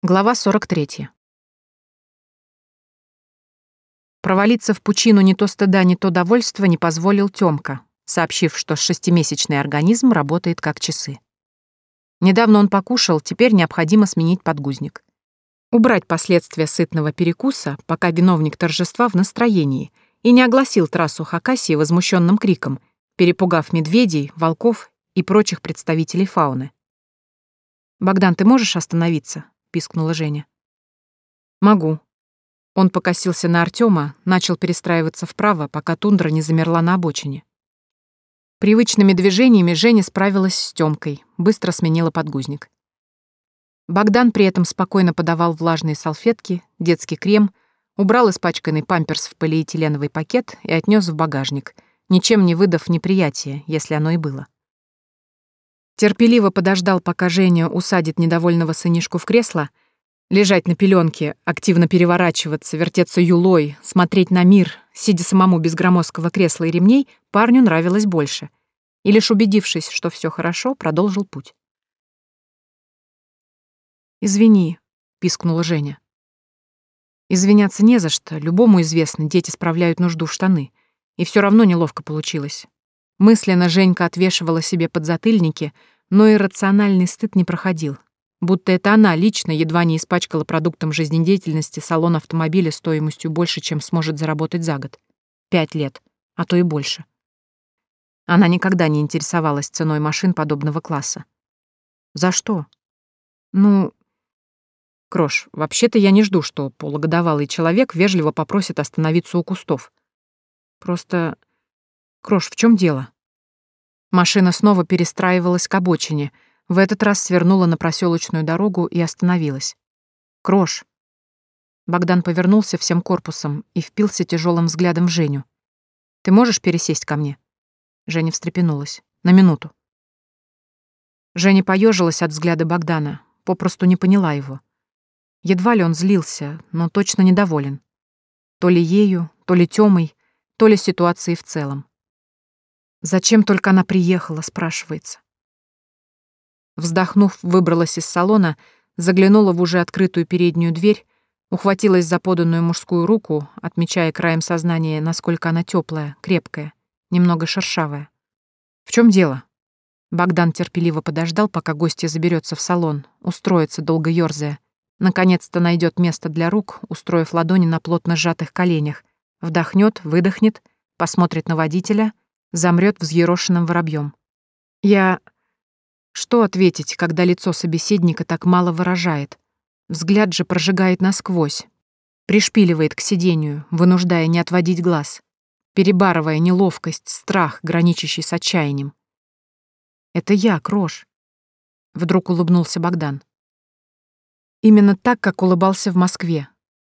Глава 43. Провалиться в пучину не то стыда, не то довольства не позволил Тёмка, сообщив, что шестимесячный организм работает как часы. Недавно он покушал, теперь необходимо сменить подгузник. Убрать последствия сытного перекуса, пока виновник торжества в настроении, и не огласил трассу Хакасии возмущенным криком, перепугав медведей, волков и прочих представителей фауны. «Богдан, ты можешь остановиться?» — пискнула Женя. «Могу». Он покосился на Артема, начал перестраиваться вправо, пока тундра не замерла на обочине. Привычными движениями Женя справилась с Тёмкой, быстро сменила подгузник. Богдан при этом спокойно подавал влажные салфетки, детский крем, убрал испачканный памперс в полиэтиленовый пакет и отнес в багажник, ничем не выдав неприятия, если оно и было. Терпеливо подождал, пока Женя усадит недовольного сынишку в кресло, лежать на пеленке, активно переворачиваться, вертеться юлой, смотреть на мир, сидя самому без громоздкого кресла и ремней, парню нравилось больше. И лишь убедившись, что все хорошо, продолжил путь. «Извини», — пискнула Женя. Извиняться не за что, любому известно, дети справляют нужду в штаны. И все равно неловко получилось. Мысленно Женька отвешивала себе подзатыльники, но и рациональный стыд не проходил. Будто это она лично едва не испачкала продуктом жизнедеятельности салон автомобиля стоимостью больше, чем сможет заработать за год. Пять лет, а то и больше. Она никогда не интересовалась ценой машин подобного класса. За что? Ну, Крош, вообще-то я не жду, что полугодовалый человек вежливо попросит остановиться у кустов. Просто Крош, в чем дело? Машина снова перестраивалась к обочине, в этот раз свернула на проселочную дорогу и остановилась. Крош. Богдан повернулся всем корпусом и впился тяжелым взглядом в Женю. Ты можешь пересесть ко мне? Женя встрепенулась. На минуту. Женя поежилась от взгляда Богдана, попросту не поняла его. Едва ли он злился, но точно недоволен. То ли ею, то ли Тёмой, то ли ситуацией в целом. Зачем только она приехала, спрашивается. Вздохнув, выбралась из салона, заглянула в уже открытую переднюю дверь, ухватилась за поданную мужскую руку, отмечая краем сознания, насколько она теплая, крепкая, немного шершавая. В чем дело? Богдан терпеливо подождал, пока гостья заберется в салон, устроится, долго ёрзая. Наконец-то найдет место для рук, устроив ладони на плотно сжатых коленях, вдохнет, выдохнет, посмотрит на водителя — замрет взъерошенным воробьем. Я... Что ответить, когда лицо собеседника так мало выражает? Взгляд же прожигает насквозь, пришпиливает к сидению, вынуждая не отводить глаз, перебарывая неловкость, страх, граничащий с отчаянием. «Это я, Крош», — вдруг улыбнулся Богдан. Именно так, как улыбался в Москве.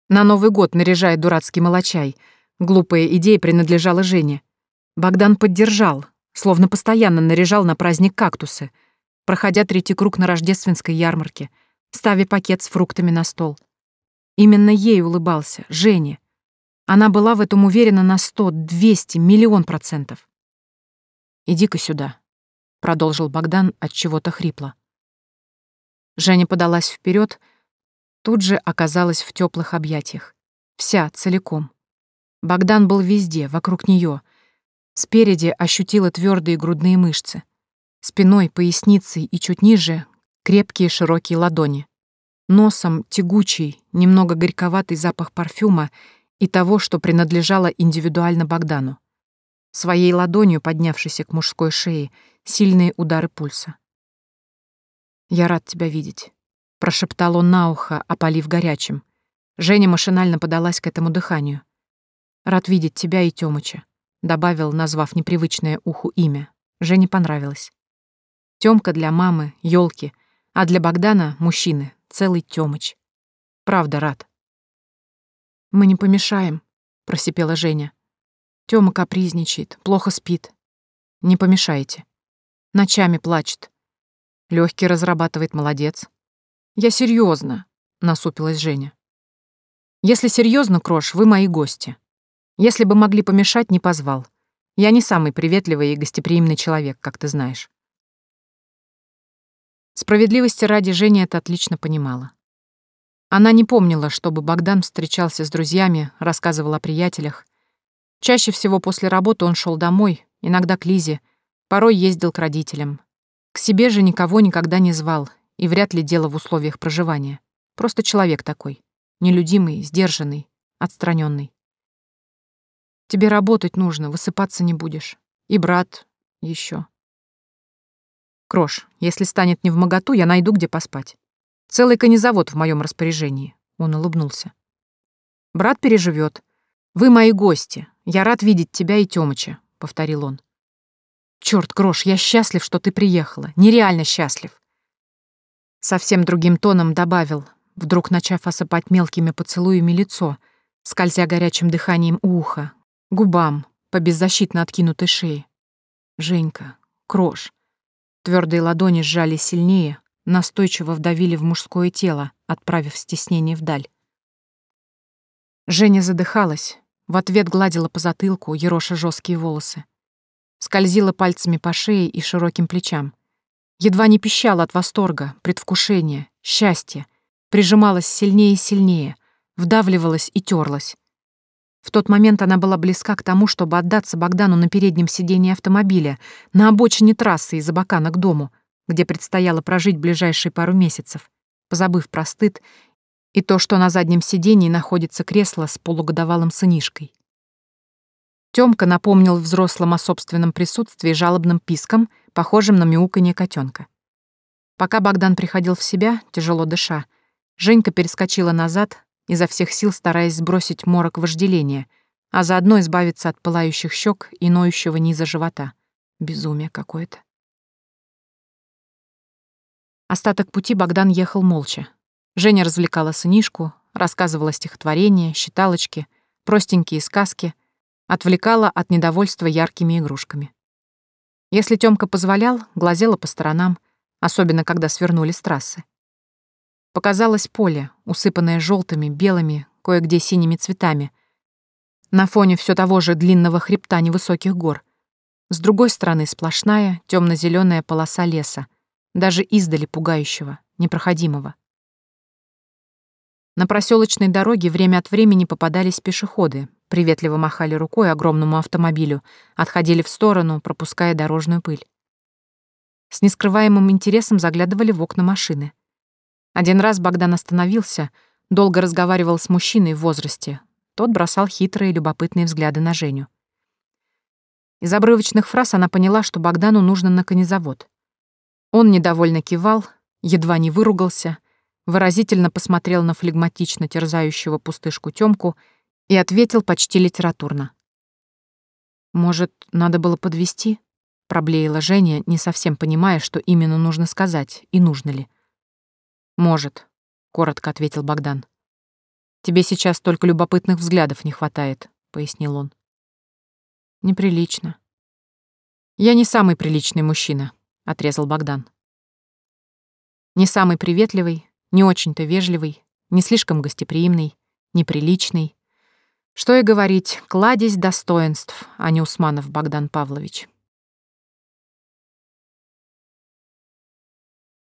На Новый год наряжая дурацкий молочай. Глупая идея принадлежала Жене. Богдан поддержал, словно постоянно наряжал на праздник кактусы, проходя третий круг на рождественской ярмарке, ставя пакет с фруктами на стол. Именно ей улыбался, Жене. Она была в этом уверена на сто, двести, миллион процентов. «Иди-ка сюда», — продолжил Богдан от чего-то хрипло. Женя подалась вперед, тут же оказалась в теплых объятиях. Вся, целиком. Богдан был везде, вокруг нее, Спереди ощутила твердые грудные мышцы. Спиной, поясницей и чуть ниже — крепкие широкие ладони. Носом тягучий, немного горьковатый запах парфюма и того, что принадлежало индивидуально Богдану. Своей ладонью, поднявшейся к мужской шее, сильные удары пульса. «Я рад тебя видеть», — прошептал он на ухо, опалив горячим. Женя машинально подалась к этому дыханию. «Рад видеть тебя и Тёмыча. Добавил, назвав непривычное уху имя. Жене понравилось. Тёмка для мамы, ёлки, а для Богдана, мужчины, целый Тёмыч. Правда, рад. «Мы не помешаем», — просипела Женя. Тёма капризничает, плохо спит. Не помешайте. Ночами плачет. Лёгкий разрабатывает, молодец. Я серьёзно, насупилась Женя. Если серьёзно, Крош, вы мои гости. Если бы могли помешать, не позвал. Я не самый приветливый и гостеприимный человек, как ты знаешь. Справедливости ради Женя это отлично понимала. Она не помнила, чтобы Богдан встречался с друзьями, рассказывал о приятелях. Чаще всего после работы он шел домой, иногда к Лизе, порой ездил к родителям. К себе же никого никогда не звал, и вряд ли дело в условиях проживания. Просто человек такой, нелюдимый, сдержанный, отстраненный. Тебе работать нужно, высыпаться не будешь. И брат еще. Крош, если станет не в моготу, я найду, где поспать. Целый конезавод в моем распоряжении. Он улыбнулся. Брат переживет. Вы мои гости. Я рад видеть тебя и Тёмыча, повторил он. Черт, Крош, я счастлив, что ты приехала. Нереально счастлив. Совсем другим тоном добавил, вдруг начав осыпать мелкими поцелуями лицо, скользя горячим дыханием уха, губам, по беззащитно откинутой шее. Женька, Крош. Твердые ладони сжали сильнее, настойчиво вдавили в мужское тело, отправив стеснение вдаль. Женя задыхалась, в ответ гладила по затылку, ероша жесткие волосы. Скользила пальцами по шее и широким плечам. Едва не пищала от восторга, предвкушения, счастья. Прижималась сильнее и сильнее, вдавливалась и терлась. В тот момент она была близка к тому, чтобы отдаться Богдану на переднем сидении автомобиля, на обочине трассы из Абакана к дому, где предстояло прожить ближайшие пару месяцев, позабыв про стыд и то, что на заднем сидении находится кресло с полугодовалым сынишкой. Тёмка напомнил взрослым о собственном присутствии жалобным писком, похожим на мяуканье котенка. Пока Богдан приходил в себя, тяжело дыша, Женька перескочила назад, изо всех сил стараясь сбросить морок вожделения, а заодно избавиться от пылающих щек и ноющего низа живота. Безумие какое-то. Остаток пути Богдан ехал молча. Женя развлекала сынишку, рассказывала стихотворения, считалочки, простенькие сказки, отвлекала от недовольства яркими игрушками. Если Тёмка позволял, глазела по сторонам, особенно когда свернули с трассы. Показалось поле, усыпанное желтыми, белыми, кое-где синими цветами, на фоне все того же длинного хребта невысоких гор. С другой стороны сплошная темно зеленая полоса леса, даже издали пугающего, непроходимого. На проселочной дороге время от времени попадались пешеходы, приветливо махали рукой огромному автомобилю, отходили в сторону, пропуская дорожную пыль. С нескрываемым интересом заглядывали в окна машины. Один раз Богдан остановился, долго разговаривал с мужчиной в возрасте. Тот бросал хитрые, любопытные взгляды на Женю. Из обрывочных фраз она поняла, что Богдану нужно на конезавод. Он недовольно кивал, едва не выругался, выразительно посмотрел на флегматично терзающего пустышку Тёмку и ответил почти литературно. «Может, надо было подвести? проблеяла Женя, не совсем понимая, что именно нужно сказать и нужно ли. «Может», — коротко ответил Богдан. «Тебе сейчас только любопытных взглядов не хватает», — пояснил он. «Неприлично». «Я не самый приличный мужчина», — отрезал Богдан. Не самый приветливый, не очень-то вежливый, не слишком гостеприимный, неприличный. Что и говорить, кладезь достоинств, а не Усманов Богдан Павлович.